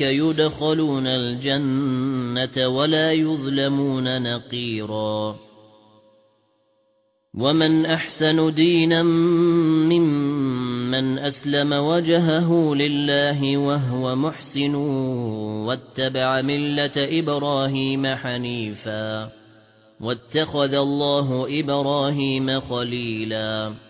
يدخلون الجنة ولا يظلمون نقيرا ومن أحسن دينا ممن أسلم وجهه لله وهو محسن واتبع ملة إبراهيم حنيفا واتخذ الله إبراهيم خليلاً